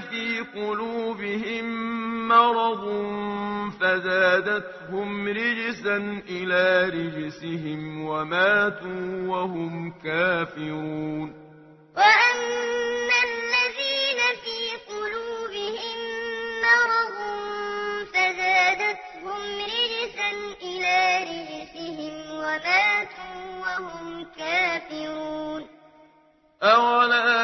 في قلوبهم مرض فزادتهم رجسا إلى رجسهم وماتوا وهم كافرون وأن الذين في قلوبهم مرض فزادتهم رجسا إلى رجسهم وماتوا وهم كافرون أولا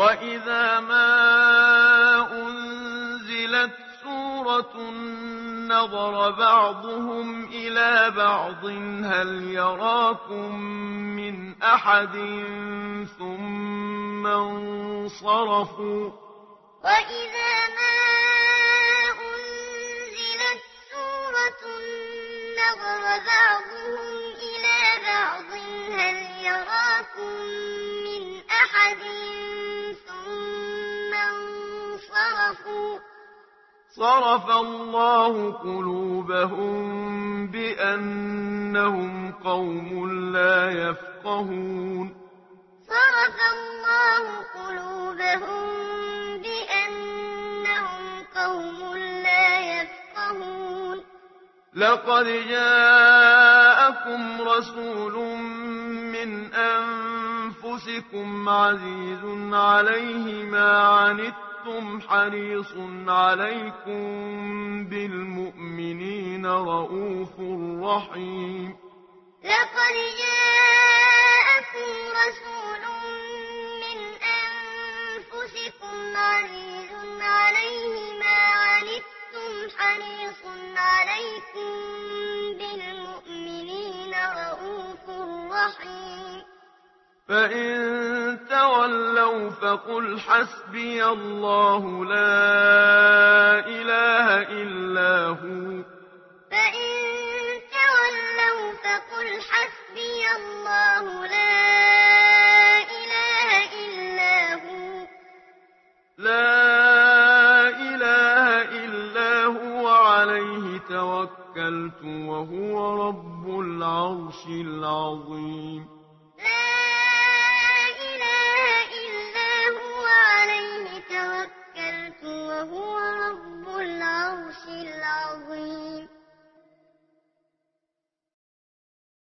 وإذا ما أنزلت سورة نظر بعضهم إلى بعض هل يراكم من أحد ثم انصرفوا وإذا ما أنزلت سورة نظر بعضهم إلى بعض هل يراكم من أحد فاسقوا صرف الله قلوبهم بأنهم قوم لا يفقهون صرف الله قلوبهم بأنهم قوم لا يفقهون لقد جاءكم رسول من أنفسكم عزيز عليه ما عنتم أنتم حريص عليكم بالمؤمنين رؤوف رحيم لقد جاءكم رسول من أنفسكم عزيز عليه ما عنتم حريص عليكم بالمؤمنين رؤوف رحيم فإن تولوا فقل حسبي الله لا إله إلا هو. فإن تولوا فقل حسبي الله لا إله إلا هو. لا إله إلا هو توكلت وهو رب العرش العظيم.